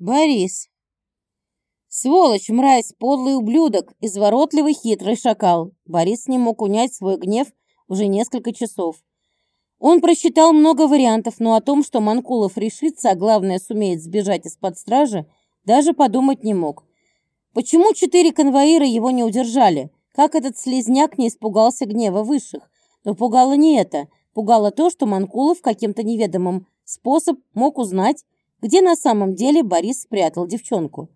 Борис. Сволочь, мразь, подлый ублюдок, изворотливый хитрый шакал. Борис не мог унять свой гнев уже несколько часов. Он просчитал много вариантов, но о том, что Манкулов решится, а главное сумеет сбежать из-под стражи, даже подумать не мог. Почему четыре конвоира его не удержали? Как этот слезняк не испугался гнева высших? Но пугало не это. Пугало то, что Манкулов каким-то неведомым способ мог узнать, где на самом деле Борис спрятал девчонку.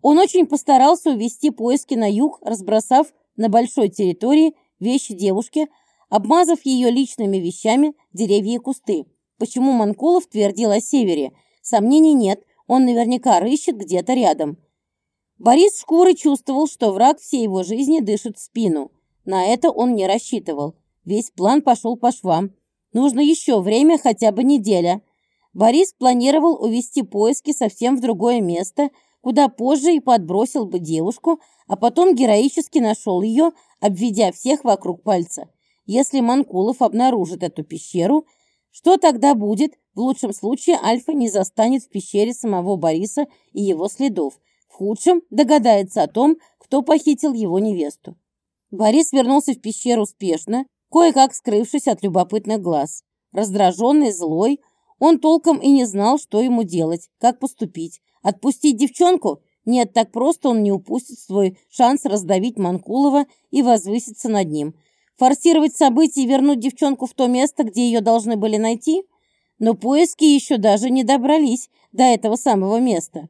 Он очень постарался увести поиски на юг, разбросав на большой территории вещи девушки, обмазав ее личными вещами деревья и кусты. Почему Манкулов твердил о севере? Сомнений нет, он наверняка рыщет где-то рядом. Борис шкурой чувствовал, что враг всей его жизни дышит в спину. На это он не рассчитывал. Весь план пошел по швам. Нужно еще время, хотя бы неделя. Борис планировал увести поиски совсем в другое место, куда позже и подбросил бы девушку, а потом героически нашел ее, обведя всех вокруг пальца. Если Манкулов обнаружит эту пещеру, что тогда будет? В лучшем случае Альфа не застанет в пещере самого Бориса и его следов. В худшем догадается о том, кто похитил его невесту. Борис вернулся в пещеру успешно, кое-как скрывшись от любопытных глаз. Раздраженный, злой, он толком и не знал, что ему делать, как поступить. Отпустить девчонку? Нет, так просто он не упустит свой шанс раздавить Манкулова и возвыситься над ним. Форсировать события и вернуть девчонку в то место, где ее должны были найти? Но поиски еще даже не добрались до этого самого места.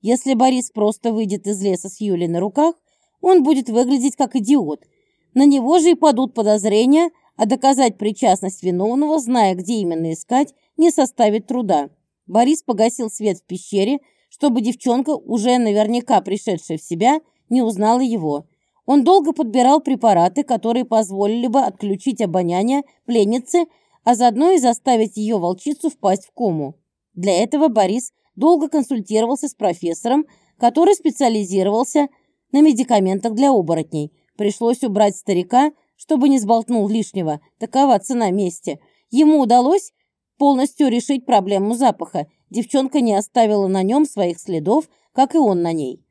Если Борис просто выйдет из леса с Юлей на руках, он будет выглядеть как идиот. На него же и падут подозрения, а доказать причастность виновного, зная, где именно искать, не составит труда. Борис погасил свет в пещере, чтобы девчонка, уже наверняка пришедшая в себя, не узнала его. Он долго подбирал препараты, которые позволили бы отключить обоняние пленницы, а заодно и заставить ее волчицу впасть в кому. Для этого Борис долго консультировался с профессором, который специализировался на медикаментах для оборотней. Пришлось убрать старика, чтобы не сболтнул лишнего. Такова цена мести. Ему удалось полностью решить проблему запаха. Девчонка не оставила на нем своих следов, как и он на ней.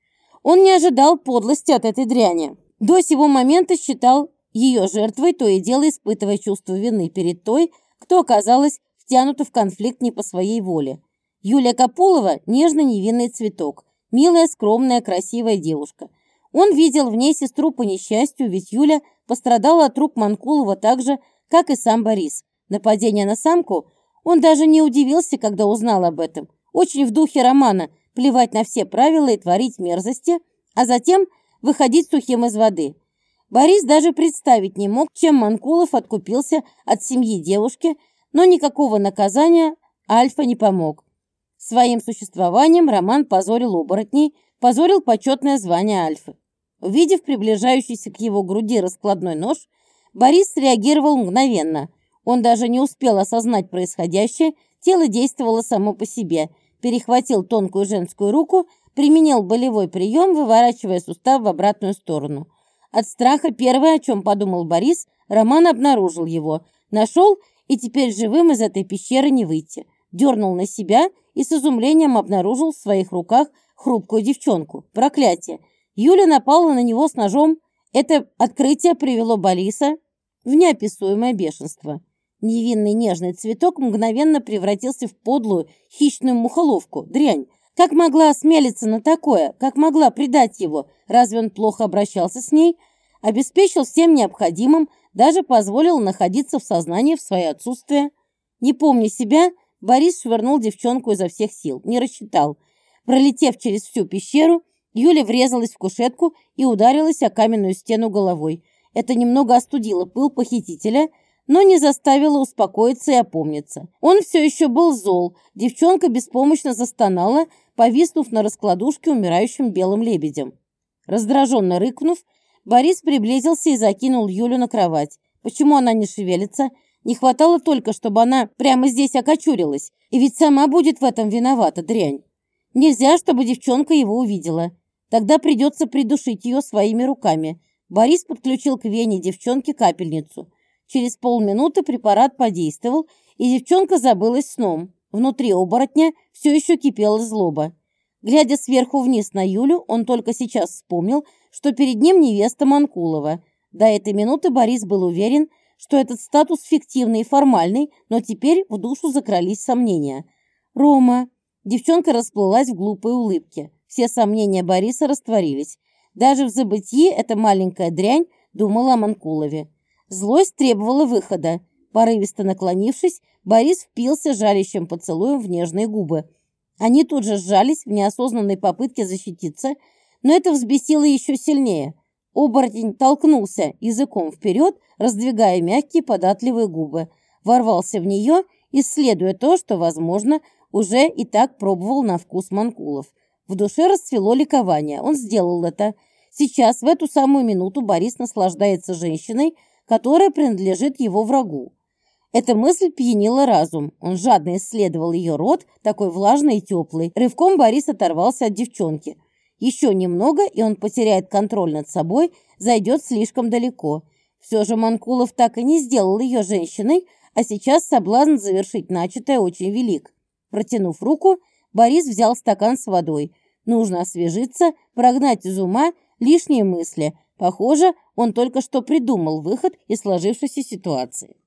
Он не ожидал подлости от этой дряни. До сего момента считал ее жертвой, то и дело испытывая чувство вины перед той, кто оказалась втянута в конфликт не по своей воле. Юлия Капулова – нежный невинный цветок, милая, скромная, красивая девушка. Он видел в ней сестру по несчастью, ведь Юля пострадала от рук Манкулова так же, как и сам Борис. Нападение на самку он даже не удивился, когда узнал об этом. Очень в духе романа плевать на все правила и творить мерзости, а затем выходить сухим из воды. Борис даже представить не мог, чем Манкулов откупился от семьи девушки, но никакого наказания Альфа не помог. Своим существованием Роман позорил оборотней, позорил почетное звание Альфы. Увидев приближающийся к его груди раскладной нож, Борис среагировал мгновенно – он даже не успел осознать происходящее, тело действовало само по себе. Перехватил тонкую женскую руку, применил болевой прием, выворачивая сустав в обратную сторону. От страха первое, о чем подумал Борис, Роман обнаружил его. Нашел и теперь живым из этой пещеры не выйти. Дернул на себя и с изумлением обнаружил в своих руках хрупкую девчонку. Проклятие! Юля напала на него с ножом. Это открытие привело Бориса в неописуемое бешенство. Невинный нежный цветок мгновенно превратился в подлую хищную мухоловку, дрянь. Как могла осмелиться на такое? Как могла предать его? Разве он плохо обращался с ней? Обеспечил всем необходимым, даже позволил находиться в сознании в свое отсутствие. Не помня себя, Борис швырнул девчонку изо всех сил, не рассчитал. Пролетев через всю пещеру, Юля врезалась в кушетку и ударилась о каменную стену головой. Это немного остудило пыл похитителя – но не заставила успокоиться и опомниться. Он все еще был зол. Девчонка беспомощно застонала, повиснув на раскладушке умирающим белым лебедем. Раздраженно рыкнув, Борис приблизился и закинул Юлю на кровать. Почему она не шевелится? Не хватало только, чтобы она прямо здесь окочурилась. И ведь сама будет в этом виновата, дрянь. Нельзя, чтобы девчонка его увидела. Тогда придется придушить ее своими руками. Борис подключил к вене девчонки капельницу. Через полминуты препарат подействовал, и девчонка забылась сном. Внутри оборотня все еще кипела злоба. Глядя сверху вниз на Юлю, он только сейчас вспомнил, что перед ним невеста Манкулова. До этой минуты Борис был уверен, что этот статус фиктивный и формальный, но теперь в душу закрались сомнения. «Рома!» Девчонка расплылась в глупой улыбке. Все сомнения Бориса растворились. Даже в забытии эта маленькая дрянь думала о Манкулове. Злость требовала выхода. Порывисто наклонившись, Борис впился жалящим поцелуем в нежные губы. Они тут же сжались в неосознанной попытке защититься, но это взбесило еще сильнее. Оборотень толкнулся языком вперед, раздвигая мягкие податливые губы, ворвался в нее, исследуя то, что, возможно, уже и так пробовал на вкус Манкулов. В душе расцвело ликование. Он сделал это. Сейчас, в эту самую минуту, Борис наслаждается женщиной, которая принадлежит его врагу. Эта мысль пьянила разум. Он жадно исследовал ее рот, такой влажный и теплый. Рывком Борис оторвался от девчонки. Еще немного, и он потеряет контроль над собой, зайдет слишком далеко. Все же Манкулов так и не сделал ее женщиной, а сейчас соблазн завершить начатое очень велик. Протянув руку, Борис взял стакан с водой. Нужно освежиться, прогнать из ума лишние мысли. Похоже, он только что придумал выход из сложившейся ситуации.